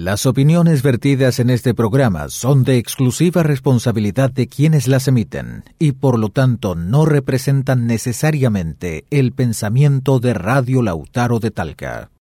Las opiniones vertidas en este programa son de exclusiva responsabilidad de quienes las emiten y por lo tanto no representan necesariamente el pensamiento de Radio Lautaro de Talca.